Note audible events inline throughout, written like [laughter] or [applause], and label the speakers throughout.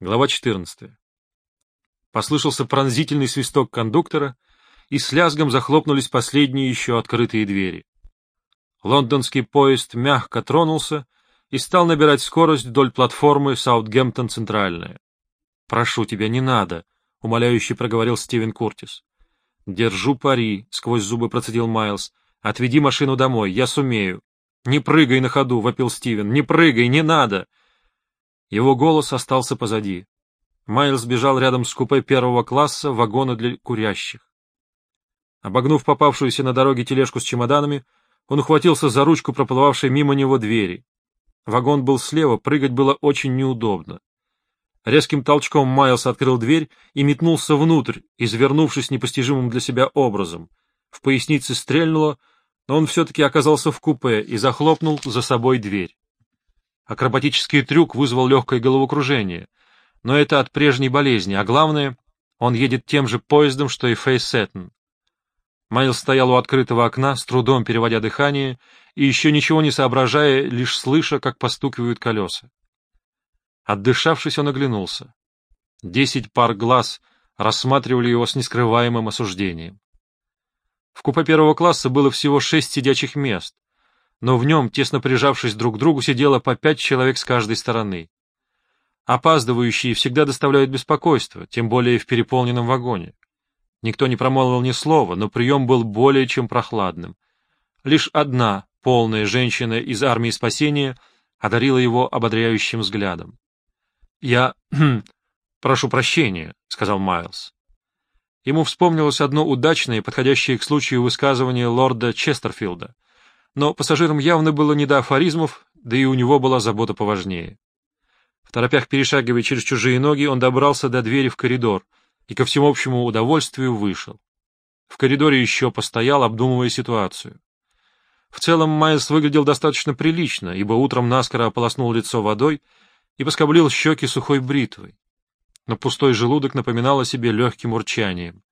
Speaker 1: Глава 14. Послышался пронзительный свисток кондуктора, и с лязгом захлопнулись последние еще открытые двери. Лондонский поезд мягко тронулся и стал набирать скорость вдоль платформы Саутгемптон-Центральная. — Прошу тебя, не надо, — умоляюще проговорил Стивен Куртис. — Держу пари, — сквозь зубы процедил Майлз. — Отведи машину домой, я сумею. — Не прыгай на ходу, — вопил Стивен. — Не прыгай, не надо! Его голос остался позади. Майлз бежал рядом с купе первого класса вагона для курящих. Обогнув попавшуюся на дороге тележку с чемоданами, он ухватился за ручку проплывавшей мимо него двери. Вагон был слева, прыгать было очень неудобно. Резким толчком Майлз открыл дверь и метнулся внутрь, извернувшись непостижимым для себя образом. В пояснице стрельнуло, но он все-таки оказался в купе и захлопнул за собой дверь. Акробатический трюк вызвал легкое головокружение, но это от прежней болезни, а главное, он едет тем же поездом, что и Фейс Сеттон. Майлз стоял у открытого окна, с трудом переводя дыхание и еще ничего не соображая, лишь слыша, как постукивают колеса. Отдышавшись, он оглянулся. Десять пар глаз рассматривали его с нескрываемым осуждением. В купе первого класса было всего шесть сидячих мест, но в нем, тесно прижавшись друг к другу, сидело по пять человек с каждой стороны. Опаздывающие всегда доставляют беспокойство, тем более в переполненном вагоне. Никто не промолвил ни слова, но прием был более чем прохладным. Лишь одна полная женщина из армии спасения одарила его ободряющим взглядом. — Я... [clears throat] прошу прощения, — сказал Майлз. Ему вспомнилось одно удачное, подходящее к случаю высказывание лорда Честерфилда. Но пассажирам явно было не до афоризмов, да и у него была забота поважнее. В торопях перешагивая через чужие ноги, он добрался до двери в коридор — и ко всеобщему удовольствию вышел. В коридоре еще постоял, обдумывая ситуацию. В целом Майлз выглядел достаточно прилично, ибо утром наскоро ополоснул лицо водой и поскоблил щеки сухой бритвой. Но пустой желудок напоминал о себе легким урчанием.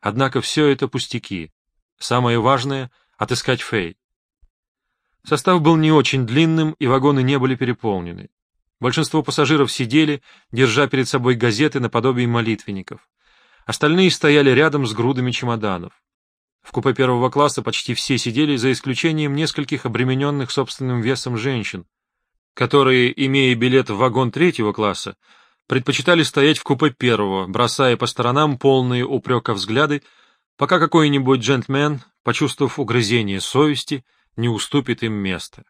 Speaker 1: Однако все это пустяки. Самое важное — отыскать Фей. Состав был не очень длинным, и вагоны не были переполнены. Большинство пассажиров сидели, держа перед собой газеты наподобие молитвенников. Остальные стояли рядом с грудами чемоданов. В купе первого класса почти все сидели, за исключением нескольких обремененных собственным весом женщин, которые, имея билет в вагон третьего класса, предпочитали стоять в купе первого, бросая по сторонам полные упрека взгляды, пока какой-нибудь джентльмен, почувствовав угрызение совести, не уступит им место.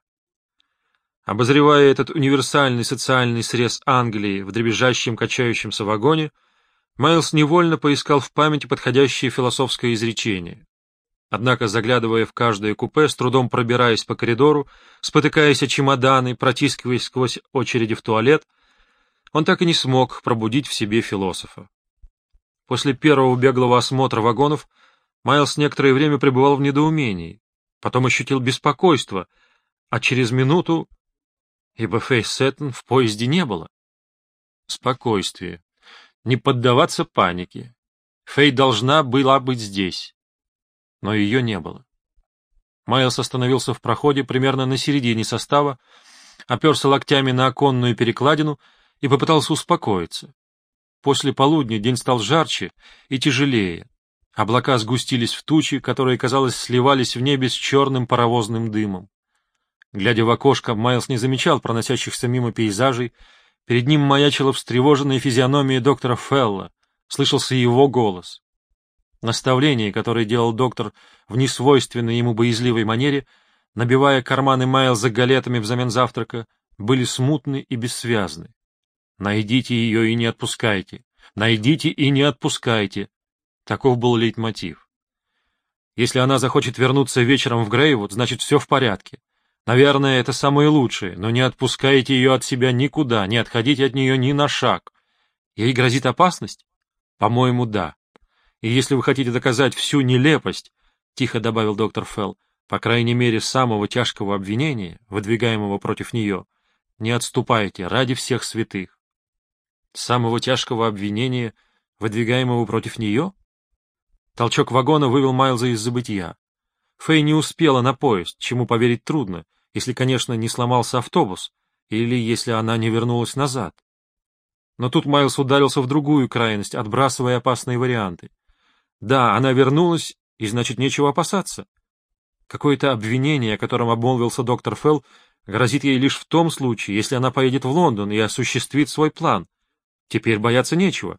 Speaker 1: Обозревая этот универсальный социальный срез Англии в дребезжащем качающемся вагоне, Майлз невольно поискал в памяти подходящее философское изречение. Однако, заглядывая в каждое купе, с трудом пробираясь по коридору, спотыкаясь о чемоданы, протискиваясь сквозь очереди в туалет, он так и не смог пробудить в себе философа. После первого беглого осмотра вагонов Майлз некоторое время пребывал в недоумении, потом ощутил беспокойство, а через минуту... Ибо Фейс Сеттон в поезде не было. Спокойствие не поддаваться панике. Фей должна была быть здесь. Но ее не было. Майлз остановился в проходе примерно на середине состава, оперся локтями на оконную перекладину и попытался успокоиться. После полудня день стал жарче и тяжелее. Облака сгустились в тучи, которые, казалось, сливались в небе с черным паровозным дымом. Глядя в окошко, Майлз не замечал проносящихся мимо пейзажей, Перед ним маячила встревоженная физиономия доктора Фелла, слышался его голос. Наставления, которые делал доктор в несвойственной ему боязливой манере, набивая карманы Майлза галетами взамен завтрака, были смутны и бессвязны. «Найдите ее и не отпускайте! Найдите и не отпускайте!» Таков был лейтмотив. Если она захочет вернуться вечером в Грейвуд, значит, все в порядке. Наверное, это самое лучшее, но не отпускайте ее от себя никуда, не отходите от нее ни на шаг. Ей грозит опасность? По-моему, да. И если вы хотите доказать всю нелепость, — тихо добавил доктор Фелл, по крайней мере, самого тяжкого обвинения, выдвигаемого против нее, не отступайте ради всех святых. Самого тяжкого обвинения, выдвигаемого против нее? Толчок вагона вывел Майлза из забытия. Фэй не успела на поезд, чему поверить трудно, если, конечно, не сломался автобус, или если она не вернулась назад. Но тут Майлз ударился в другую крайность, отбрасывая опасные варианты. Да, она вернулась, и значит, нечего опасаться. Какое-то обвинение, о котором обмолвился доктор Фелл, грозит ей лишь в том случае, если она поедет в Лондон и осуществит свой план. Теперь бояться нечего.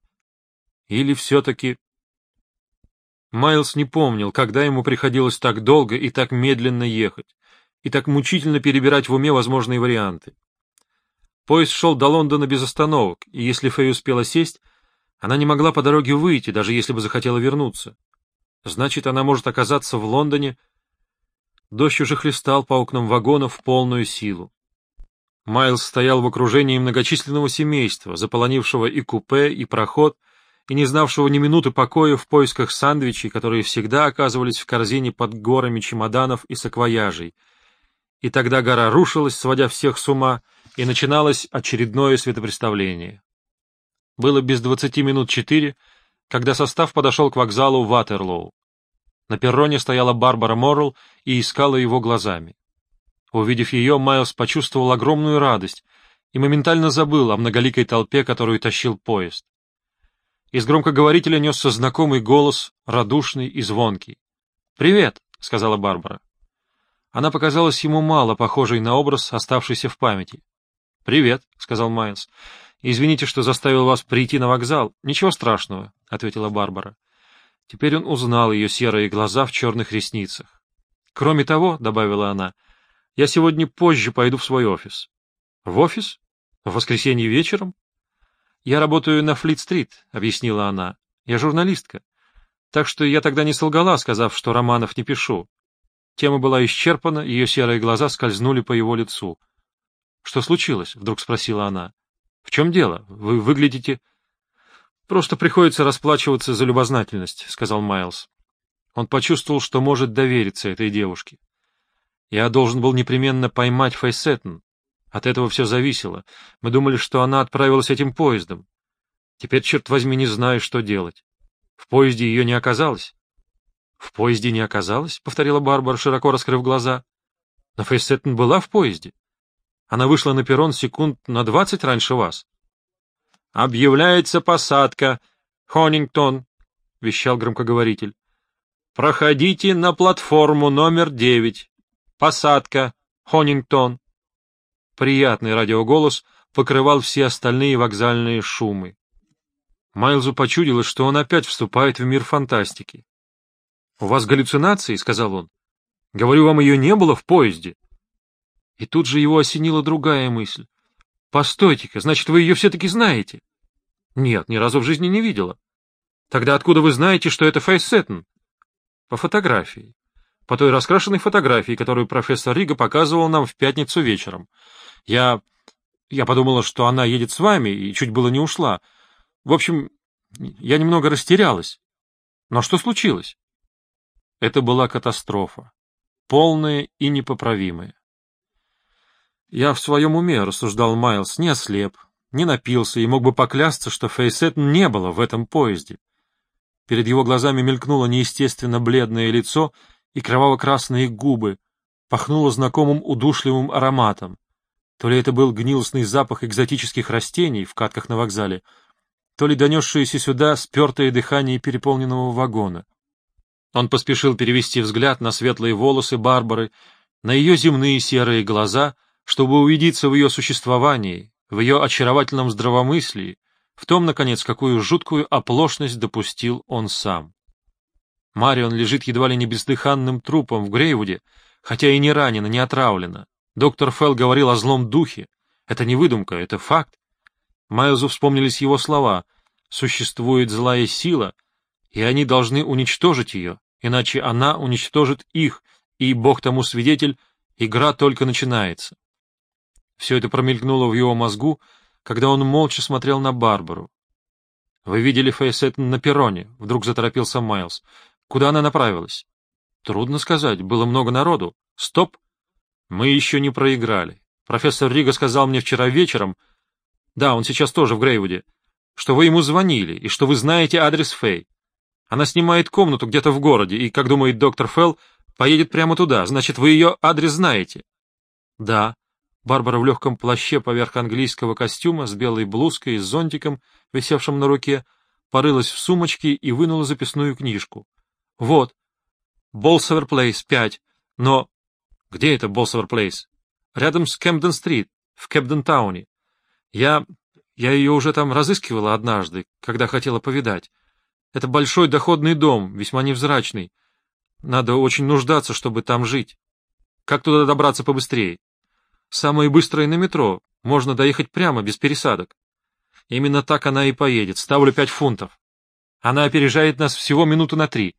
Speaker 1: Или все-таки... Майлз не помнил, когда ему приходилось так долго и так медленно ехать, и так мучительно перебирать в уме возможные варианты. Поезд шел до Лондона без остановок, и если Фэй успела сесть, она не могла по дороге выйти, даже если бы захотела вернуться. Значит, она может оказаться в Лондоне. Дождь уже хлестал по окнам вагонов в полную силу. Майлз стоял в окружении многочисленного семейства, заполонившего и купе, и проход, и не знавшего ни минуты покоя в поисках сандвичей, которые всегда оказывались в корзине под горами чемоданов и саквояжей. И тогда гора рушилась, сводя всех с ума, и начиналось очередное светопреставление. Было без двадцати минут четыре, когда состав подошел к вокзалу Ватерлоу. На перроне стояла Барбара Моррелл и искала его глазами. Увидев ее, Майлз почувствовал огромную радость и моментально забыл о многоликой толпе, которую тащил поезд. Из громкоговорителя несся знакомый голос, радушный и звонкий. «Привет», — сказала Барбара. Она показалась ему мало похожей на образ, оставшийся в памяти. «Привет», — сказал Майлз. «Извините, что заставил вас прийти на вокзал. Ничего страшного», — ответила Барбара. Теперь он узнал ее серые глаза в черных ресницах. «Кроме того», — добавила она, — «я сегодня позже пойду в свой офис». «В офис? В воскресенье вечером?» «Я работаю на Флит-стрит», — объяснила она. «Я журналистка. Так что я тогда не солгала, сказав, что романов не пишу». Тема была исчерпана, ее серые глаза скользнули по его лицу. «Что случилось?» — вдруг спросила она. «В чем дело? Вы выглядите...» «Просто приходится расплачиваться за любознательность», — сказал Майлз. Он почувствовал, что может довериться этой девушке. «Я должен был непременно поймать Фейсеттен. От этого все зависело. Мы думали, что она отправилась этим поездом. Теперь, черт возьми, не знаю, что делать. В поезде ее не оказалось». «В поезде не оказалось?» — повторила Барбара, широко раскрыв глаза. «Но Фейсеттен была в поезде. Она вышла на перрон секунд на двадцать раньше вас. — Объявляется посадка. Хонингтон, — вещал громкоговоритель. — Проходите на платформу номер девять. Посадка. Хонингтон. Приятный радиоголос покрывал все остальные вокзальные шумы. Майлзу почудилось, что он опять вступает в мир фантастики. — У вас галлюцинации? — сказал он. — Говорю, вам ее не было в поезде. И тут же его осенила другая мысль. Постойте-ка, значит, вы ее все-таки знаете? Нет, ни разу в жизни не видела. Тогда откуда вы знаете, что это Фейс? По фотографии. По той раскрашенной фотографии, которую профессор Рига показывал нам в пятницу вечером. Я... я подумала, что она едет с вами, и чуть было не ушла. В общем, я немного растерялась. Но что случилось? Это была катастрофа. Полная и непоправимая. Я в своем уме, — рассуждал Майлз, — не ослеп, не напился и мог бы поклясться, что Фейсет не было в этом поезде. Перед его глазами мелькнуло неестественно бледное лицо и кроваво-красные губы, пахнуло знакомым удушливым ароматом. То ли это был гнилостный запах экзотических растений в катках на вокзале, то ли донесшееся сюда спертое дыхание переполненного вагона. Он поспешил перевести взгляд на светлые волосы Барбары, на ее земные серые глаза — чтобы убедиться в ее существовании, в ее очаровательном здравомыслии, в том, наконец, какую жуткую оплошность допустил он сам. Марион лежит едва ли не бездыханным трупом в Грейвуде, хотя и не ранена, не отравлена. Доктор Фелл говорил о злом духе. Это не выдумка, это факт. Майлзу вспомнились его слова «Существует злая сила, и они должны уничтожить ее, иначе она уничтожит их, и, Бог тому свидетель, игра только начинается». Все это промелькнуло в его мозгу, когда он молча смотрел на Барбару. — Вы видели Фейсеттон на перроне? — вдруг заторопился Майлз. — Куда она направилась? — Трудно сказать, было много народу. — Стоп! Мы еще не проиграли. Профессор Рига сказал мне вчера вечером, да, он сейчас тоже в Грейвуде, что вы ему звонили и что вы знаете адрес Фэй. Она снимает комнату где-то в городе и, как думает доктор Фелл, поедет прямо туда. Значит, вы ее адрес знаете? — Да. Барбара в легком плаще поверх английского костюма с белой блузкой и зонтиком, висевшим на руке, порылась в сумочке и вынула записную книжку. — Вот. Болсовер Плейс, пять. Но... Где это Болсовер Плейс? Рядом с Кэмпден-стрит, в Кэмпден-тауне. Я... я ее уже там разыскивала однажды, когда хотела повидать. Это большой доходный дом, весьма невзрачный. Надо очень нуждаться, чтобы там жить. Как туда добраться побыстрее? Самое быстрое на метро. Можно доехать прямо, без пересадок. Именно так она и поедет. Ставлю пять фунтов. Она опережает нас всего минуту на три.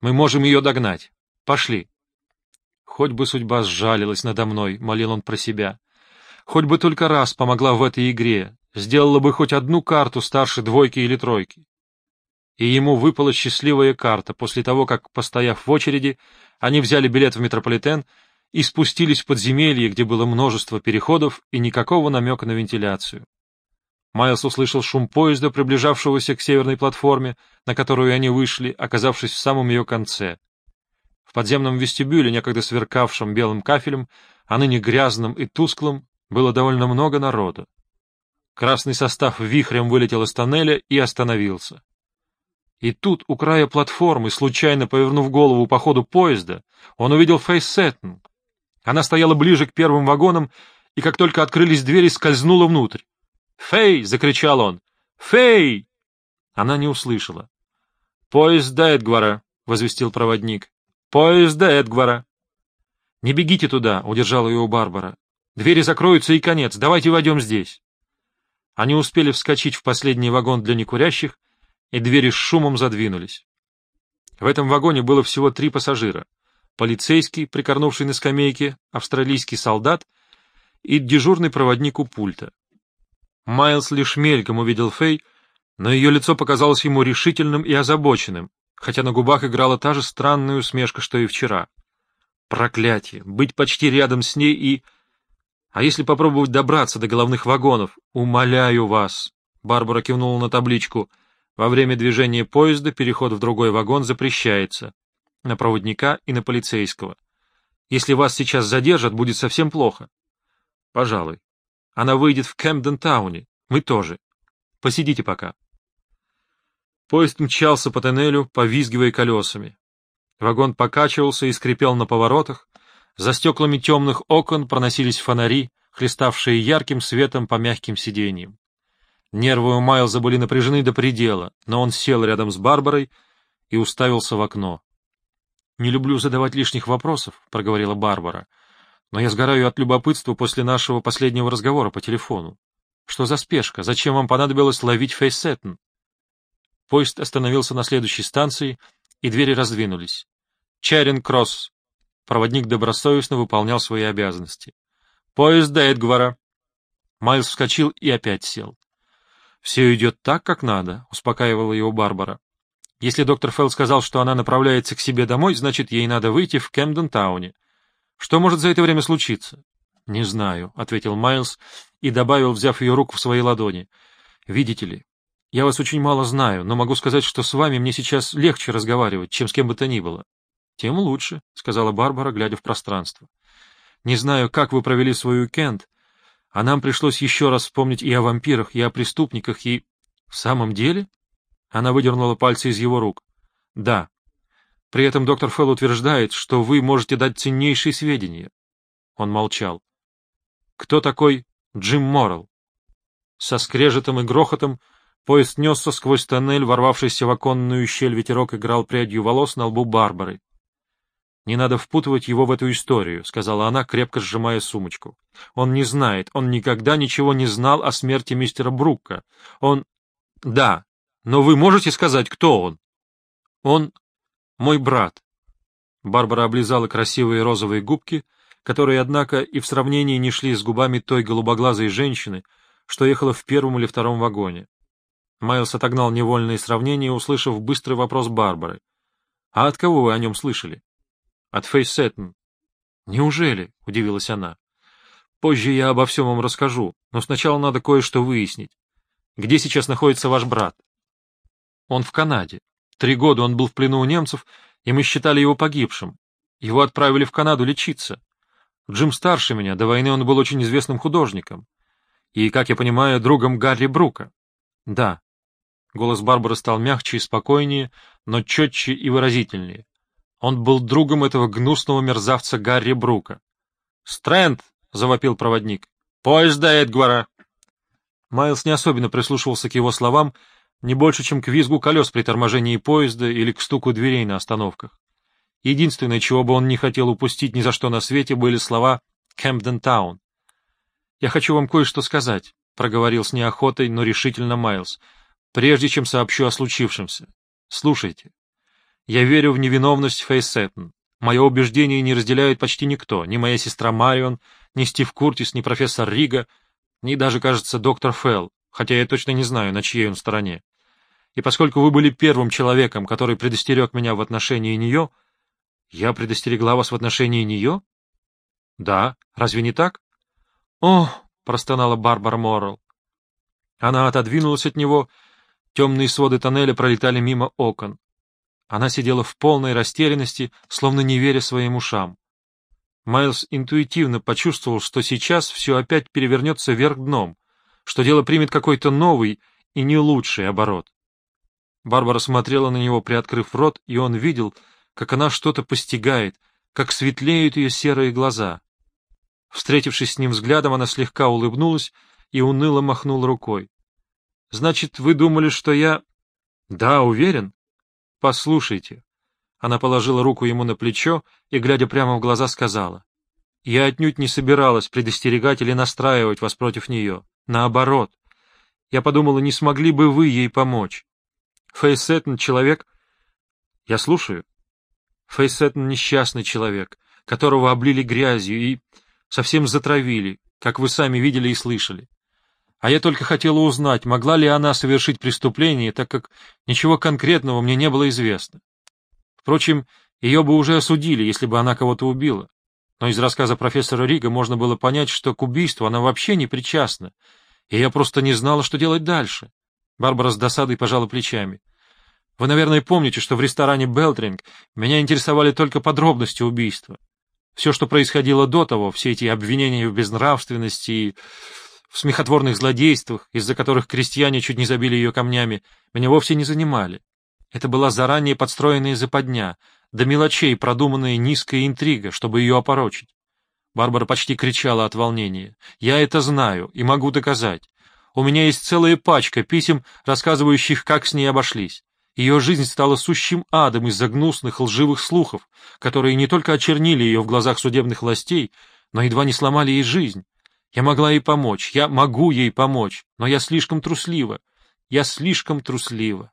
Speaker 1: Мы можем ее догнать. Пошли. Хоть бы судьба сжалилась надо мной, — молил он про себя. Хоть бы только раз помогла в этой игре, сделала бы хоть одну карту старше двойки или тройки. И ему выпала счастливая карта после того, как, постояв в очереди, они взяли билет в метрополитен и спустились в подземелье, где было множество переходов и никакого намека на вентиляцию. Майлз услышал шум поезда, приближавшегося к северной платформе, на которую они вышли, оказавшись в самом ее конце. В подземном вестибюле, некогда сверкавшем белым кафелем, а ныне грязным и тусклым, было довольно много народа. Красный состав вихрем вылетел из тоннеля и остановился. И тут, у края платформы, случайно повернув голову по ходу поезда, он увидел Фейс Сеттон. Она стояла ближе к первым вагонам, и как только открылись двери, скользнула внутрь. «Фей!» — закричал он. «Фей!» Она не услышала. «Поезд до Эдгвара», — возвестил проводник. «Поезд до Эдгвара». «Не бегите туда», — удержала его Барбара. «Двери закроются и конец. Давайте войдем здесь». Они успели вскочить в последний вагон для некурящих, и двери с шумом задвинулись. В этом вагоне было всего три пассажира. Полицейский, прикорнувший на скамейке, австралийский солдат и дежурный проводник у пульта. Майлз лишь мельком увидел Фэй, но ее лицо показалось ему решительным и озабоченным, хотя на губах играла та же странная усмешка, что и вчера. Проклятие! Быть почти рядом с ней и... А если попробовать добраться до головных вагонов? Умоляю вас! Барбара кивнула на табличку. Во время движения поезда переход в другой вагон запрещается. На проводника и на полицейского. Если вас сейчас задержат, будет совсем плохо. Пожалуй. Она выйдет в Кэмпден-тауне. Мы тоже. Посидите пока. Поезд мчался по тоннелю, повизгивая колесами. Вагон покачивался и скрипел на поворотах. За стеклами темных окон проносились фонари, хлеставшие ярким светом по мягким сиденьям. Нервы у Майлза были напряжены до предела, но он сел рядом с Барбарой и уставился в окно. — Не люблю задавать лишних вопросов, — проговорила Барбара, — но я сгораю от любопытства после нашего последнего разговора по телефону. Что за спешка? Зачем вам понадобилось ловить Фейсеттен? Поезд остановился на следующей станции, и двери раздвинулись. Чаринг-Кросс. Проводник добросовестно выполнял свои обязанности. Поезд до Эдгвара. Майлз вскочил и опять сел. «Все идет так, как надо», — успокаивала его Барбара. «Если доктор Фелл сказал, что она направляется к себе домой, значит, ей надо выйти в Кэмден-тауне. Что может за это время случиться? — Не знаю, — ответил Майлз и добавил, взяв ее руку в свои ладони. — Видите ли, я вас очень мало знаю, но могу сказать, что с вами мне сейчас легче разговаривать, чем с кем бы то ни было. — Тем лучше, — сказала Барбара, глядя в пространство. — Не знаю, как вы провели свой уикенд, а нам пришлось еще раз вспомнить и о вампирах, и о преступниках, и... — В самом деле? Она выдернула пальцы из его рук. — Да. При этом доктор Фелл утверждает, что вы можете дать ценнейшие сведения. Он молчал. Кто такой Джим Моррелл? Со скрежетом и грохотом поезд несся сквозь тоннель, ворвавшийся в оконную щель ветерок играл прядью волос на лбу Барбары. «Не надо впутывать его в эту историю», — сказала она, крепко сжимая сумочку. «Он не знает, он никогда ничего не знал о смерти мистера Брукка. Он...» «Да, но вы можете сказать, кто он?» «Он мой брат. Барбара облизала красивые розовые губки, которые, однако, и в сравнении не шли с губами той голубоглазой женщины, что ехала в первом или втором вагоне. Майлз отогнал невольные сравнения, услышав быстрый вопрос Барбары. — А от кого вы о нем слышали? — От Фейс Сеттон. — Неужели? — удивилась она. — Позже я обо всем вам расскажу, но сначала надо кое-что выяснить. Где сейчас находится ваш брат? — Он в Канаде. Три года он был в плену у немцев, и мы считали его погибшим. Его отправили в Канаду лечиться. Джим старше меня, до войны он был очень известным художником. И, как я понимаю, другом Гарри Брука. Да. Голос Барбары стал мягче и спокойнее, но четче и выразительнее. Он был другом этого гнусного мерзавца Гарри Брука. «Стрэнд!» — завопил проводник. «Поезд до Эдгвара!» Майлз не особенно прислушивался к его словам, не больше, чем к визгу колес при торможении поезда или к стуку дверей на остановках. Единственное, чего бы он не хотел упустить ни за что на свете, были слова «Кэмпден Таун». «Я хочу вам кое-что сказать», — проговорил с неохотой, но решительно Майлз, «прежде чем сообщу о случившемся. Слушайте. Я верю в невиновность Фейс Сэттон. Мое убеждение не разделяет почти никто, ни моя сестра Марион, ни Стив Куртис, ни профессор Рига, ни даже, кажется, доктор Фелл, хотя я точно не знаю, на чьей он стороне. И поскольку вы были первым человеком, который предостерег меня в отношении нее, я предостерегла вас в отношении нее? Да, разве не так? О, простонала Барбара Моррелл. Она отодвинулась от него, темные своды тоннеля пролетали мимо окон. Она сидела в полной растерянности, словно не веря своим ушам. Майлз интуитивно почувствовал, что сейчас все опять перевернется вверх дном, что дело примет какой-то новый и не лучший оборот. Барбара смотрела на него, приоткрыв рот, и он видел, как она что-то постигает, как светлеют ее серые глаза. Встретившись с ним взглядом, она слегка улыбнулась и уныло махнула рукой. — Значит, вы думали, что я... — Да, уверен. — Послушайте. Она положила руку ему на плечо и, глядя прямо в глаза, сказала. — Я отнюдь не собиралась предостерегать или настраивать вас против нее. Наоборот. Я подумала, не смогли бы вы ей помочь. Фейсеттен — человек... Я слушаю. Фейсеттен — несчастный человек, которого облили грязью и совсем затравили, как вы сами видели и слышали. А я только хотела узнать, могла ли она совершить преступление, так как ничего конкретного мне не было известно. Впрочем, ее бы уже осудили, если бы она кого-то убила. Но из рассказа профессора Рига можно было понять, что к убийству она вообще не причастна, и я просто не знала, что делать дальше. Барбара с досадой пожала плечами. Вы, наверное, помните, что в ресторане «Белтринг» меня интересовали только подробности убийства. Все, что происходило до того, все эти обвинения в безнравственности и в смехотворных злодействах, из-за которых крестьяне чуть не забили ее камнями, меня вовсе не занимали. Это была заранее подстроенная западня, до мелочей продуманная низкая интрига, чтобы ее опорочить. Барбара почти кричала от волнения. «Я это знаю и могу доказать. У меня есть целая пачка писем, рассказывающих, как с ней обошлись. Ее жизнь стала сущим адом из-за гнусных лживых слухов, которые не только очернили ее в глазах судебных властей, но едва не сломали ей жизнь. Я могла ей помочь, я могу ей помочь, но я слишком труслива. Я слишком труслива.